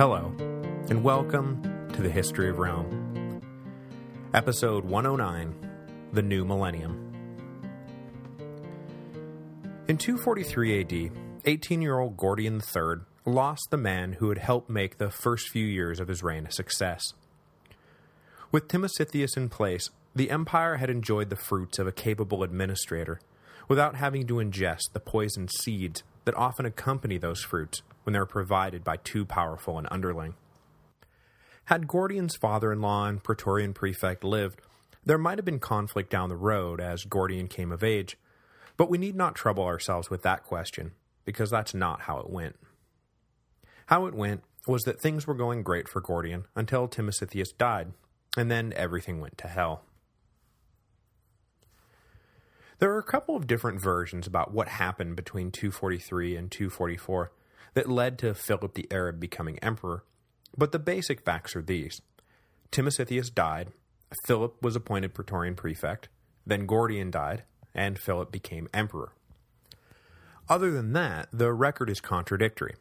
Hello, and welcome to the History of Rome. Episode 109, The New Millennium. In 243 AD, 18-year-old Gordian III lost the man who had helped make the first few years of his reign a success. With Timesitheus in place, the empire had enjoyed the fruits of a capable administrator, without having to ingest the poisoned seeds that often accompany those fruits when they're provided by too powerful an underling. Had Gordian's father-in-law and Praetorian prefect lived, there might have been conflict down the road as Gordian came of age, but we need not trouble ourselves with that question, because that's not how it went. How it went was that things were going great for Gordian until Timesitheus died, and then everything went to hell. There are a couple of different versions about what happened between 243 and 244 that led to Philip the Arab becoming emperor, but the basic facts are these. Timesitheus died, Philip was appointed Praetorian prefect, then Gordian died, and Philip became emperor. Other than that, the record is contradictory,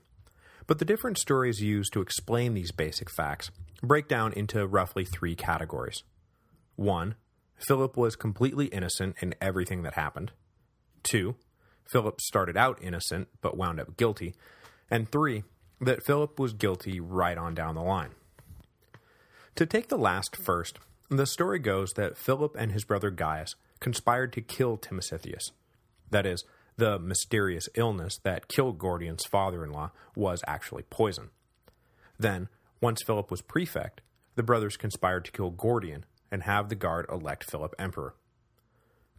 but the different stories used to explain these basic facts break down into roughly three categories. 1. Philip was completely innocent in everything that happened. 2. Philip started out innocent, but wound up guilty. And 3. That Philip was guilty right on down the line. To take the last first, the story goes that Philip and his brother Gaius conspired to kill Timesitheus. That is, the mysterious illness that killed Gordian's father-in-law was actually poison. Then, once Philip was prefect, the brothers conspired to kill Gordian and have the Guard elect Philip emperor.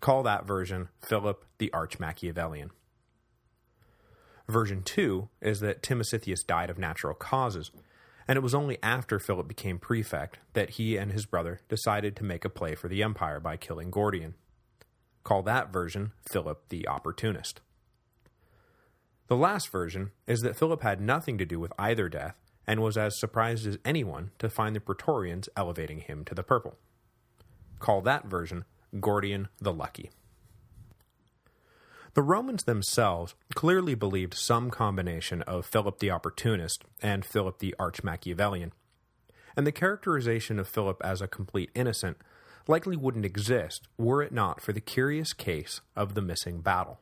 Call that version Philip the Arch-Machiavellian. Version 2 is that Timesitheus died of natural causes, and it was only after Philip became prefect that he and his brother decided to make a play for the empire by killing Gordian. Call that version Philip the Opportunist. The last version is that Philip had nothing to do with either death and was as surprised as anyone to find the Praetorians elevating him to the purple. Call that version Gordian the Lucky. The Romans themselves clearly believed some combination of Philip the Opportunist and Philip the Arch-Machiavellian, and the characterization of Philip as a complete innocent likely wouldn't exist were it not for the curious case of the missing battle.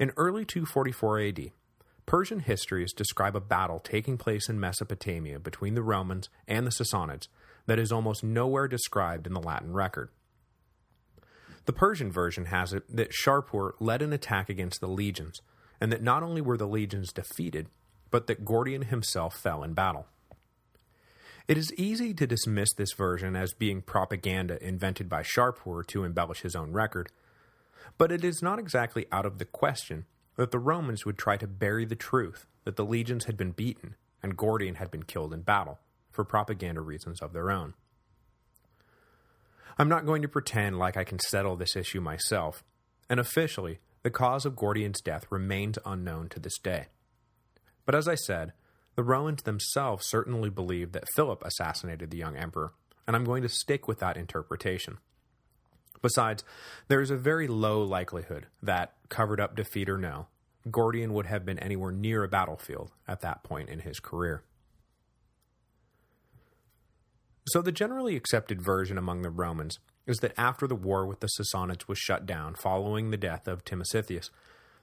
In early 244 AD, Persian histories describe a battle taking place in Mesopotamia between the Romans and the Sassanids that is almost nowhere described in the Latin record. The Persian version has it that Shapur led an attack against the legions, and that not only were the legions defeated, but that Gordian himself fell in battle. It is easy to dismiss this version as being propaganda invented by Shapur to embellish his own record, but it is not exactly out of the question that the Romans would try to bury the truth that the legions had been beaten and Gordian had been killed in battle for propaganda reasons of their own. I'm not going to pretend like I can settle this issue myself, and officially, the cause of Gordian's death remains unknown to this day. But as I said, the Romans themselves certainly believed that Philip assassinated the young emperor, and I'm going to stick with that interpretation. Besides, there is a very low likelihood that, covered up defeat or no, Gordian would have been anywhere near a battlefield at that point in his career. So the generally accepted version among the Romans is that after the war with the Sassanids was shut down following the death of Timesitheus,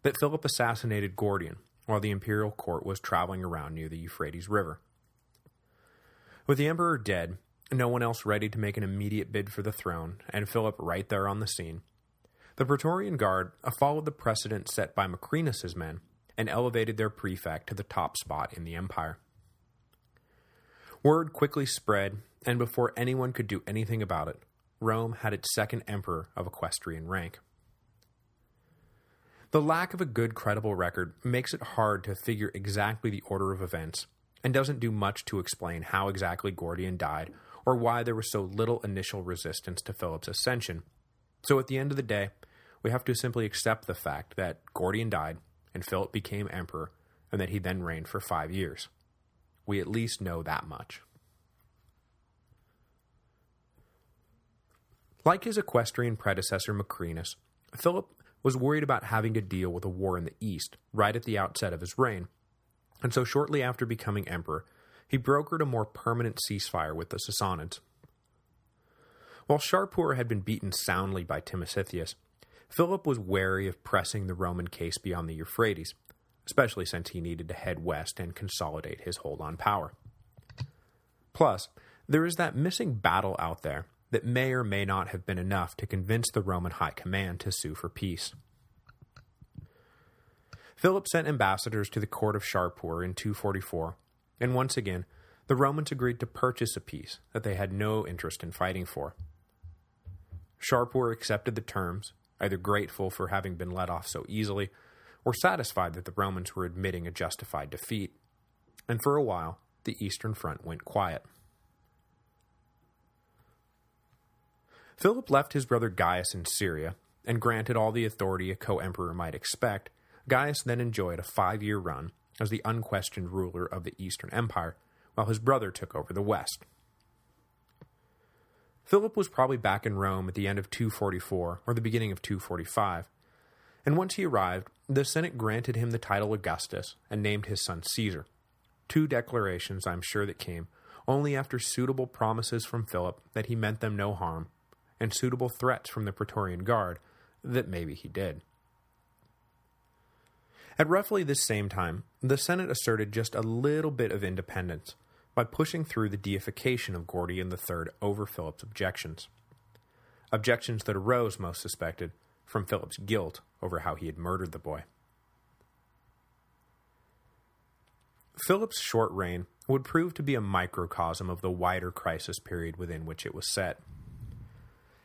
that Philip assassinated Gordian while the imperial court was traveling around near the Euphrates River. With the emperor dead, no one else ready to make an immediate bid for the throne, and Philip right there on the scene, the Praetorian Guard followed the precedent set by Macrinus's men and elevated their prefect to the top spot in the empire. Word quickly spread, and before anyone could do anything about it, Rome had its second emperor of equestrian rank. The lack of a good credible record makes it hard to figure exactly the order of events, and doesn't do much to explain how exactly Gordian died, or why there was so little initial resistance to Philip's ascension. So at the end of the day, we have to simply accept the fact that Gordian died, and Philip became emperor, and that he then reigned for five years. We at least know that much. Like his equestrian predecessor Macrinus, Philip was worried about having to deal with a war in the east right at the outset of his reign, and so shortly after becoming emperor, he brokered a more permanent ceasefire with the Sassanids. While Shapur had been beaten soundly by Timesitheus, Philip was wary of pressing the Roman case beyond the Euphrates, especially since he needed to head west and consolidate his hold on power. Plus, there is that missing battle out there that may or may not have been enough to convince the Roman high command to sue for peace. Philip sent ambassadors to the court of Shapur in 244, and once again, the Romans agreed to purchase a peace that they had no interest in fighting for. Shapur accepted the terms, either grateful for having been let off so easily, or satisfied that the Romans were admitting a justified defeat, and for a while, the Eastern Front went quiet. Philip left his brother Gaius in Syria, and granted all the authority a co-emperor might expect, Gaius then enjoyed a five-year run as the unquestioned ruler of the Eastern Empire, while his brother took over the West. Philip was probably back in Rome at the end of 244 or the beginning of 245, and once he arrived, the Senate granted him the title Augustus and named his son Caesar. Two declarations, I'm sure, that came only after suitable promises from Philip that he meant them no harm, and suitable threats from the Praetorian Guard that maybe he did. At roughly this same time, the Senate asserted just a little bit of independence by pushing through the deification of Gordian III over Philip's objections. Objections that arose, most suspected, from Philip's guilt over how he had murdered the boy. Philip's short reign would prove to be a microcosm of the wider crisis period within which it was set.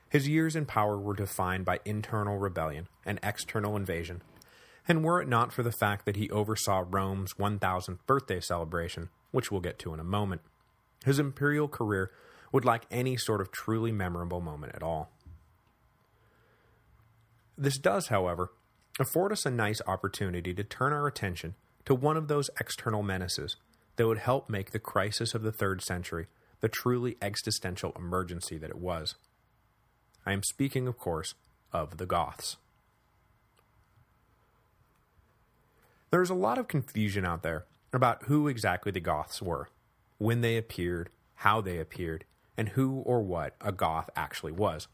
His years in power were defined by internal rebellion and external invasion, and were it not for the fact that he oversaw Rome's 1000th birthday celebration, which we'll get to in a moment, his imperial career would lack any sort of truly memorable moment at all. This does, however, afford us a nice opportunity to turn our attention to one of those external menaces that would help make the crisis of the 3rd century the truly existential emergency that it was. I am speaking, of course, of the Goths. There is a lot of confusion out there about who exactly the Goths were, when they appeared, how they appeared, and who or what a Goth actually was.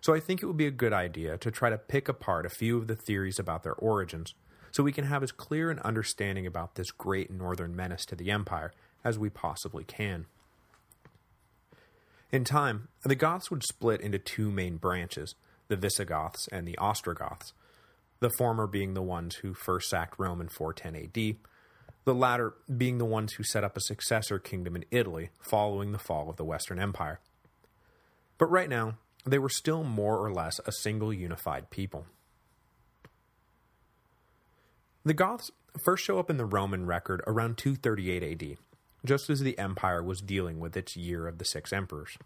So I think it would be a good idea to try to pick apart a few of the theories about their origins, so we can have as clear an understanding about this great northern menace to the empire as we possibly can. In time, the Goths would split into two main branches, the Visigoths and the Ostrogoths, the former being the ones who first sacked Rome in 410 AD, the latter being the ones who set up a successor kingdom in Italy following the fall of the Western Empire. But right now, they were still more or less a single unified people. The Goths first show up in the Roman record around 238 AD, just as the empire was dealing with its year of the six emperors.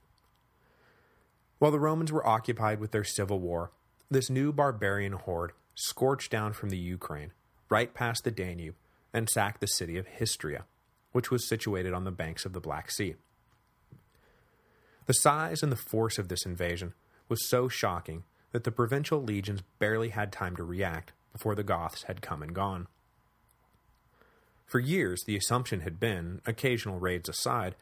While the Romans were occupied with their civil war, this new barbarian horde scorched down from the Ukraine, right past the Danube, and sacked the city of Histria, which was situated on the banks of the Black Sea. The size and the force of this invasion was so shocking that the provincial legions barely had time to react before the Goths had come and gone. For years, the assumption had been, occasional raids aside,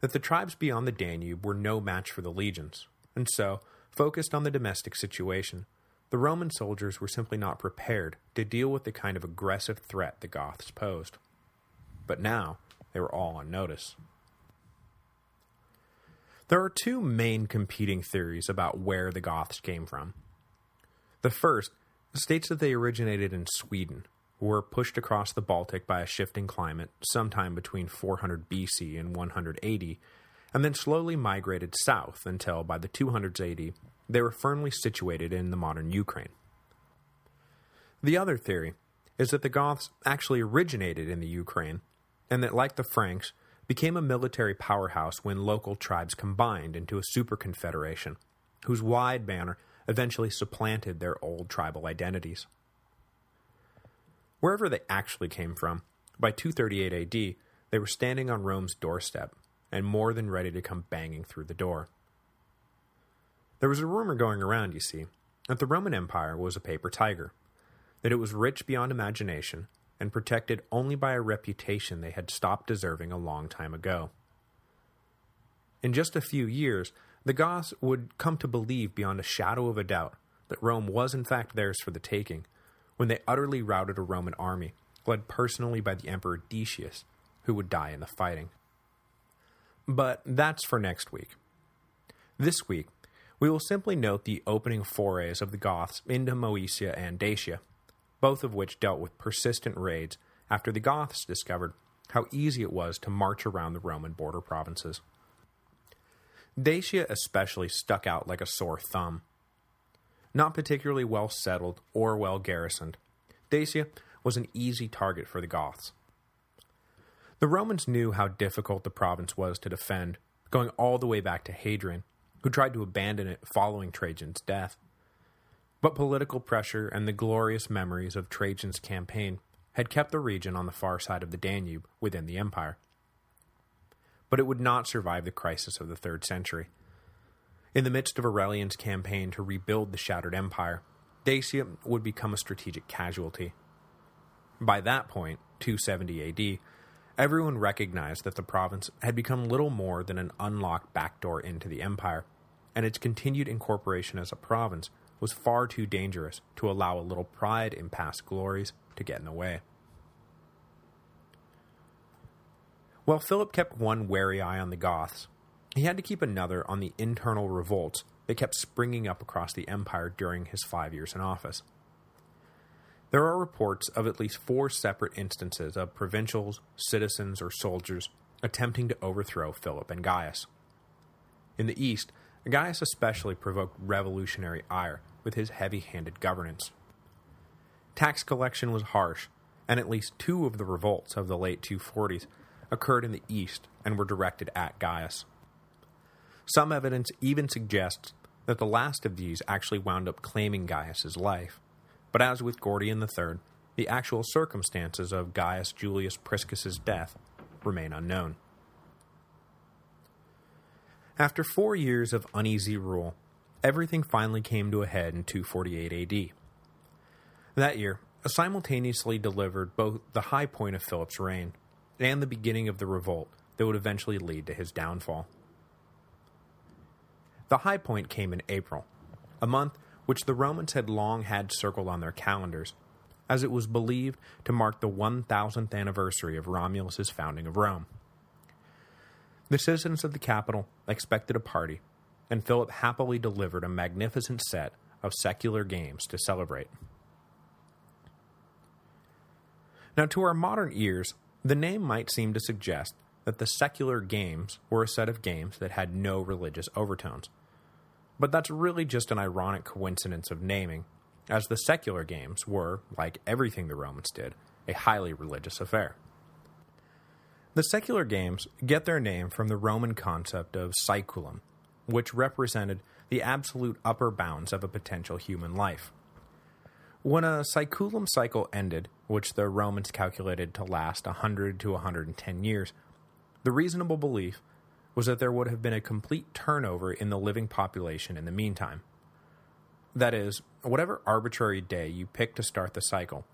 that the tribes beyond the Danube were no match for the legions, and so, focused on the domestic situation, the Roman soldiers were simply not prepared to deal with the kind of aggressive threat the Goths posed. But now, they were all on notice. There are two main competing theories about where the Goths came from. The first states that they originated in Sweden, were pushed across the Baltic by a shifting climate sometime between 400 BC and 180, and then slowly migrated south until, by the 200s AD, they were firmly situated in the modern Ukraine. The other theory is that the Goths actually originated in the Ukraine, and that, like the Franks, became a military powerhouse when local tribes combined into a super-confederation, whose wide banner eventually supplanted their old tribal identities. Wherever they actually came from, by 238 AD, they were standing on Rome's doorstep, and more than ready to come banging through the door. There was a rumor going around, you see, that the Roman Empire was a paper tiger, that it was rich beyond imagination, and protected only by a reputation they had stopped deserving a long time ago. In just a few years, the Goths would come to believe beyond a shadow of a doubt that Rome was in fact theirs for the taking, when they utterly routed a Roman army, led personally by the Emperor Decius, who would die in the fighting. But that's for next week. This week, we will simply note the opening forays of the Goths into Moesia and Dacia, both of which dealt with persistent raids after the Goths discovered how easy it was to march around the Roman border provinces. Dacia especially stuck out like a sore thumb. Not particularly well settled or well garrisoned, Dacia was an easy target for the Goths. The Romans knew how difficult the province was to defend, going all the way back to Hadrian, who tried to abandon it following Trajan's death. But political pressure and the glorious memories of Trajan's campaign had kept the region on the far side of the Danube within the empire but it would not survive the crisis of the 3rd century. In the midst of Aurelian's campaign to rebuild the shattered empire, Dacia would become a strategic casualty. By that point, 270 AD, everyone recognized that the province had become little more than an unlocked backdoor into the empire, and its continued incorporation as a province was far too dangerous to allow a little pride in past glories to get in the way. While Philip kept one wary eye on the Goths, he had to keep another on the internal revolts that kept springing up across the empire during his five years in office. There are reports of at least four separate instances of provincials, citizens, or soldiers attempting to overthrow Philip and Gaius. In the east, Gaius especially provoked revolutionary ire with his heavy-handed governance. Tax collection was harsh, and at least two of the revolts of the late 240s occurred in the east and were directed at Gaius. Some evidence even suggests that the last of these actually wound up claiming Gaius's life, but as with Gordian III, the actual circumstances of Gaius Julius Priscus's death remain unknown. After four years of uneasy rule, everything finally came to a head in 248 AD. That year, a simultaneously delivered both the high point of Philip's reign and the beginning of the revolt that would eventually lead to his downfall. The high point came in April, a month which the Romans had long had circled on their calendars, as it was believed to mark the 1000th anniversary of Romulus's founding of Rome. The citizens of the capital expected a party, and Philip happily delivered a magnificent set of secular games to celebrate. Now to our modern ears, the name might seem to suggest that the secular games were a set of games that had no religious overtones. But that's really just an ironic coincidence of naming, as the secular games were, like everything the Romans did, a highly religious affair. The secular games get their name from the Roman concept of saeculum, which represented the absolute upper bounds of a potential human life. When a saeculum cycle ended, which the Romans calculated to last 100 to 110 years, the reasonable belief was that there would have been a complete turnover in the living population in the meantime. That is, whatever arbitrary day you pick to start the cycle,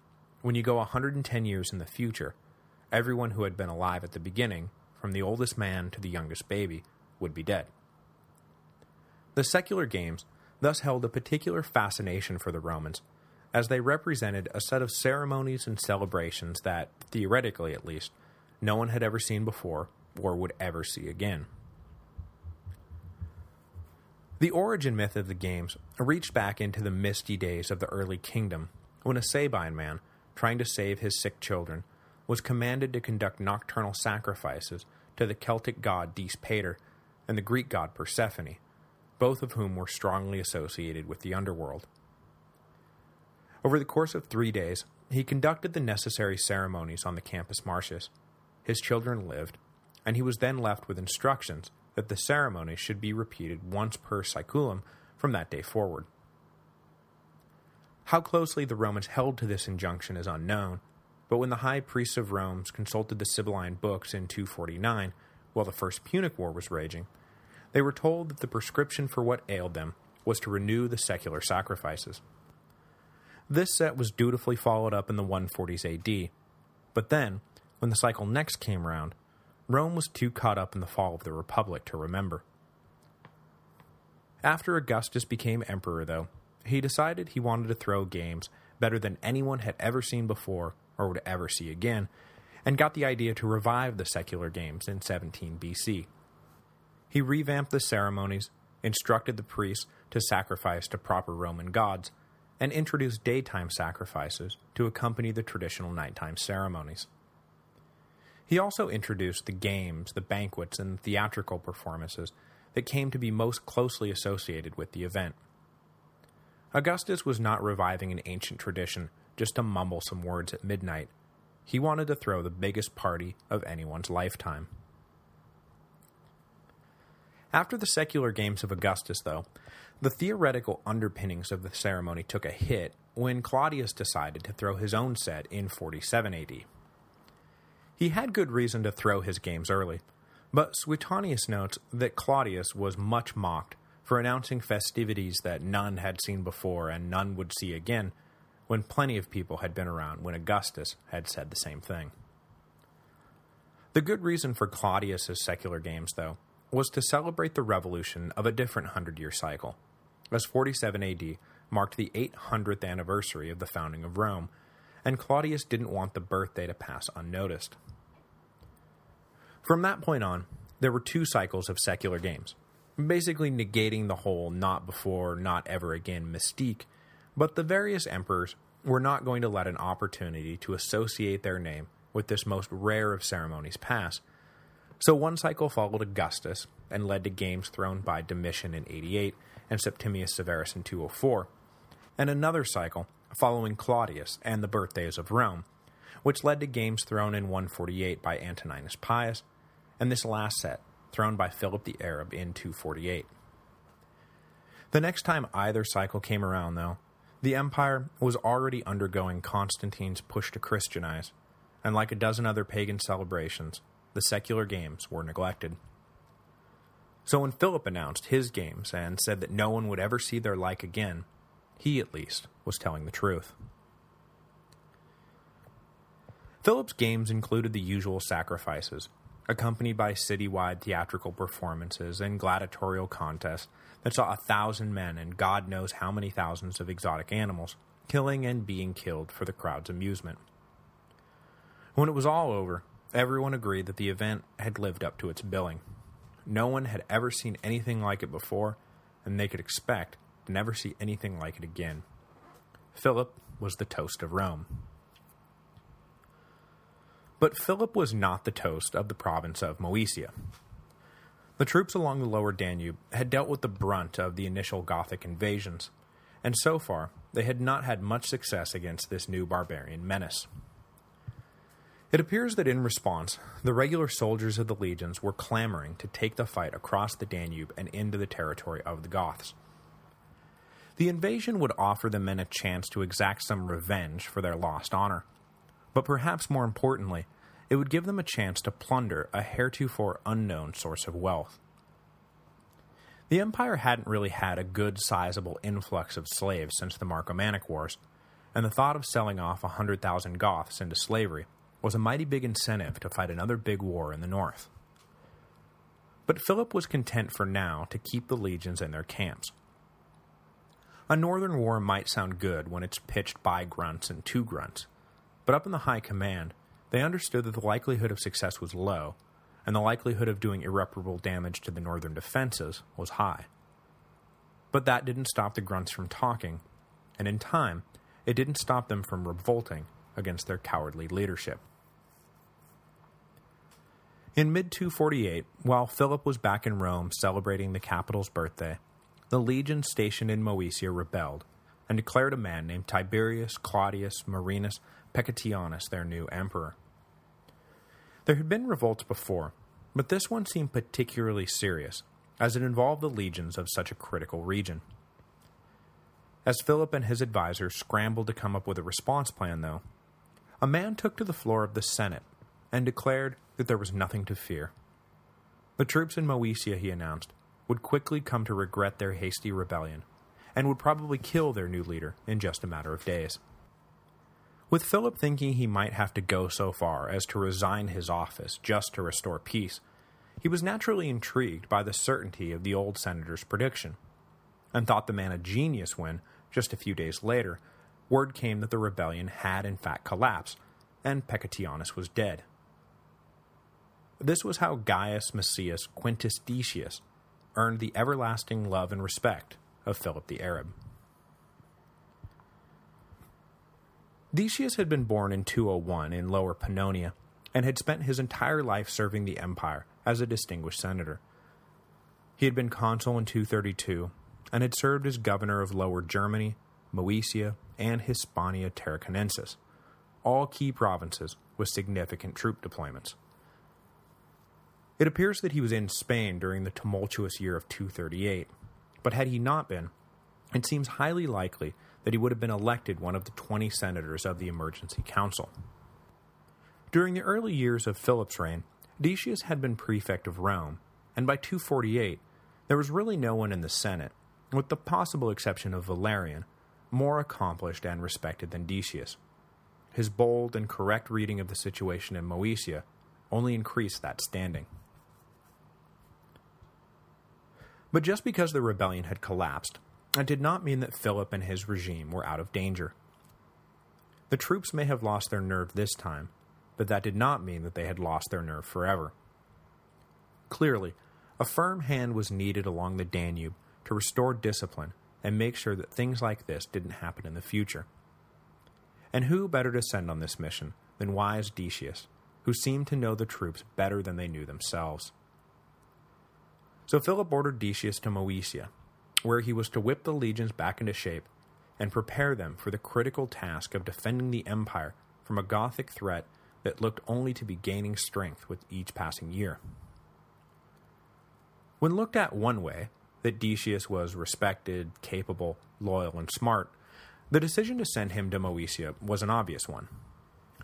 when you go 110 years in the future, everyone who had been alive at the beginning, from the oldest man to the youngest baby, would be dead. The secular games thus held a particular fascination for the Romans as they represented a set of ceremonies and celebrations that, theoretically at least, no one had ever seen before or would ever see again. The origin myth of the games reached back into the misty days of the early kingdom, when a Sabine man, trying to save his sick children, was commanded to conduct nocturnal sacrifices to the Celtic god Dis Pater and the Greek god Persephone, both of whom were strongly associated with the underworld. Over the course of three days, he conducted the necessary ceremonies on the Campus Martius. His children lived, and he was then left with instructions that the ceremony should be repeated once per saeculum from that day forward. How closely the Romans held to this injunction is unknown, but when the high priests of Rome consulted the Sibylline books in 249, while the First Punic War was raging, they were told that the prescription for what ailed them was to renew the secular sacrifices. This set was dutifully followed up in the 140s AD, But then, when the cycle next came round, Rome was too caught up in the fall of the Republic to remember. After Augustus became emperor, though, he decided he wanted to throw games better than anyone had ever seen before or would ever see again, and got the idea to revive the secular games in 17 BC. He revamped the ceremonies, instructed the priests to sacrifice to proper Roman gods, and introduced daytime sacrifices to accompany the traditional nighttime ceremonies. He also introduced the games, the banquets, and theatrical performances that came to be most closely associated with the event. Augustus was not reviving an ancient tradition just to mumble some words at midnight. He wanted to throw the biggest party of anyone's lifetime. After the secular games of Augustus, though, the theoretical underpinnings of the ceremony took a hit when Claudius decided to throw his own set in 47 AD. He had good reason to throw his games early, but Suetonius notes that Claudius was much mocked for announcing festivities that none had seen before and none would see again, when plenty of people had been around when Augustus had said the same thing. The good reason for Claudius's secular games, though, was to celebrate the revolution of a different hundred-year cycle, as 47 AD marked the 800th anniversary of the founding of Rome, and Claudius didn't want the birthday to pass unnoticed. From that point on, there were two cycles of secular games, basically negating the whole not before, not ever again mystique, but the various emperors were not going to let an opportunity to associate their name with this most rare of ceremonies pass, so one cycle followed Augustus and led to games thrown by Domitian in 88 and Septimius Severus in 204, and another cycle following Claudius and the birthdays of Rome, which led to games thrown in 148 by Antoninus Pius, and this last set thrown by Philip the Arab in 248. The next time either cycle came around, though, the empire was already undergoing Constantine's push to Christianize, and like a dozen other pagan celebrations, the secular games were neglected. So when Philip announced his games and said that no one would ever see their like again, he, at least, was telling the truth. Philip's games included the usual sacrifices, accompanied by citywide theatrical performances and gladiatorial contests that saw a thousand men and God knows how many thousands of exotic animals, killing and being killed for the crowd's amusement. When it was all over, everyone agreed that the event had lived up to its billing. No one had ever seen anything like it before, and they could expect never see anything like it again. Philip was the toast of Rome. But Philip was not the toast of the province of Moesia. The troops along the lower Danube had dealt with the brunt of the initial Gothic invasions, and so far they had not had much success against this new barbarian menace. It appears that in response, the regular soldiers of the legions were clamoring to take the fight across the Danube and into the territory of the Goths. The invasion would offer the men a chance to exact some revenge for their lost honor, but perhaps more importantly, it would give them a chance to plunder a heretofore unknown source of wealth. The Empire hadn't really had a good sizable influx of slaves since the Marcomannic Wars, and the thought of selling off a hundred thousand Goths into slavery was a mighty big incentive to fight another big war in the north. But Philip was content for now to keep the legions in their camps. A northern war might sound good when it's pitched by grunts and to grunts, but up in the high command, they understood that the likelihood of success was low, and the likelihood of doing irreparable damage to the northern defenses was high. But that didn't stop the grunts from talking, and in time, it didn't stop them from revolting against their cowardly leadership. In mid-248, while Philip was back in Rome celebrating the capital's birthday, the legions stationed in Moesia rebelled, and declared a man named Tiberius Claudius Marinus Pacatianus their new emperor. There had been revolts before, but this one seemed particularly serious, as it involved the legions of such a critical region. As Philip and his advisors scrambled to come up with a response plan, though, a man took to the floor of the Senate and declared that there was nothing to fear. The troops in Moesia, he announced, would quickly come to regret their hasty rebellion, and would probably kill their new leader in just a matter of days. With Philip thinking he might have to go so far as to resign his office just to restore peace, he was naturally intrigued by the certainty of the old senator's prediction, and thought the man a genius when, just a few days later, word came that the rebellion had in fact collapsed, and Pacatianus was dead. This was how Gaius Messius Quintus Decius earned the everlasting love and respect of Philip the Arab. Decius had been born in 201 in Lower Pannonia, and had spent his entire life serving the empire as a distinguished senator. He had been consul in 232, and had served as governor of Lower Germany, Moesia, and Hispania Tarraconensis, all key provinces with significant troop deployments. It appears that he was in Spain during the tumultuous year of 238, but had he not been, it seems highly likely that he would have been elected one of the 20 senators of the Emergency Council. During the early years of Philip's reign, Decius had been prefect of Rome, and by 248, there was really no one in the Senate, with the possible exception of Valerian, more accomplished and respected than Decius. His bold and correct reading of the situation in Moesia only increased that standing. But just because the rebellion had collapsed, it did not mean that Philip and his regime were out of danger. The troops may have lost their nerve this time, but that did not mean that they had lost their nerve forever. Clearly, a firm hand was needed along the Danube to restore discipline and make sure that things like this didn't happen in the future. And who better to send on this mission than wise Decius, who seemed to know the troops better than they knew themselves. So Philip ordered Decius to Moesia, where he was to whip the legions back into shape and prepare them for the critical task of defending the empire from a Gothic threat that looked only to be gaining strength with each passing year. When looked at one way, that Decius was respected, capable, loyal, and smart, the decision to send him to Moesia was an obvious one.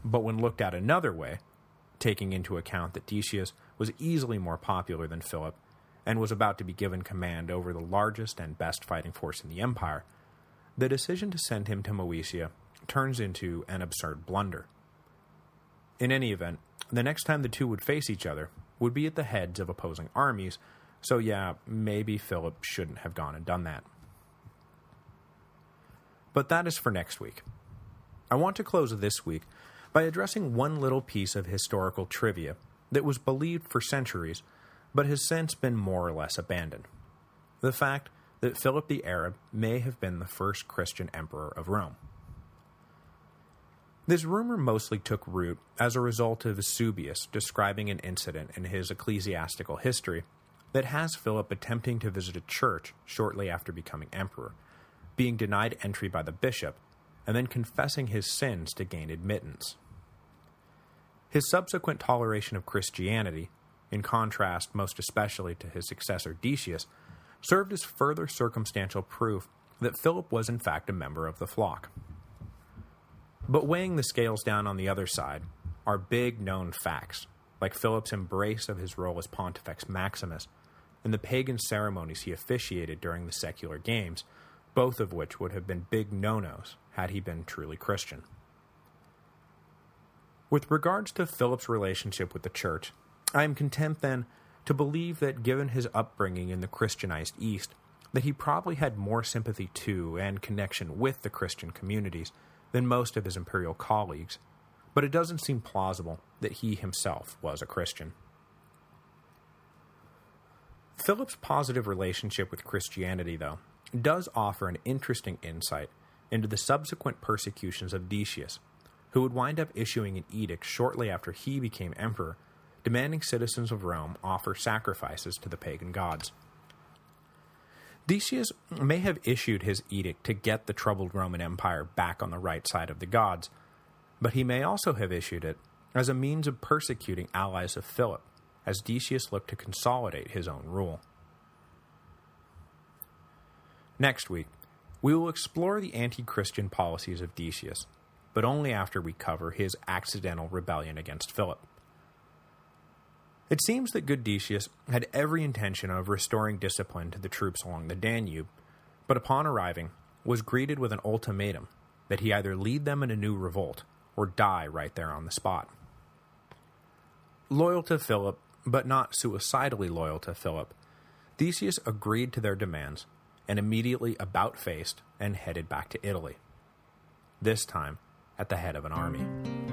But when looked at another way, taking into account that Decius was easily more popular than Philip and was about to be given command over the largest and best fighting force in the empire, the decision to send him to Moesia turns into an absurd blunder. In any event, the next time the two would face each other would be at the heads of opposing armies, so yeah, maybe Philip shouldn't have gone and done that. But that is for next week. I want to close this week by addressing one little piece of historical trivia that was believed for centuries but has since been more or less abandoned. The fact that Philip the Arab may have been the first Christian emperor of Rome. This rumor mostly took root as a result of Eusebius describing an incident in his ecclesiastical history that has Philip attempting to visit a church shortly after becoming emperor, being denied entry by the bishop, and then confessing his sins to gain admittance. His subsequent toleration of Christianity in contrast most especially to his successor Decius, served as further circumstantial proof that Philip was in fact a member of the flock. But weighing the scales down on the other side are big known facts, like Philip's embrace of his role as Pontifex Maximus, and the pagan ceremonies he officiated during the secular games, both of which would have been big no-nos had he been truly Christian. With regards to Philip's relationship with the church, I am content, then, to believe that given his upbringing in the Christianized East, that he probably had more sympathy to and connection with the Christian communities than most of his imperial colleagues, but it doesn't seem plausible that he himself was a Christian. Philip's positive relationship with Christianity, though, does offer an interesting insight into the subsequent persecutions of Decius, who would wind up issuing an edict shortly after he became emperor demanding citizens of Rome offer sacrifices to the pagan gods. Decius may have issued his edict to get the troubled Roman Empire back on the right side of the gods, but he may also have issued it as a means of persecuting allies of Philip, as Decius looked to consolidate his own rule. Next week, we will explore the anti-Christian policies of Decius, but only after we cover his accidental rebellion against Philip. It seems that good Decius had every intention of restoring discipline to the troops along the Danube, but upon arriving, was greeted with an ultimatum that he either lead them in a new revolt or die right there on the spot. Loyal to Philip, but not suicidally loyal to Philip, Decius agreed to their demands and immediately about-faced and headed back to Italy. This time, at the head of an army.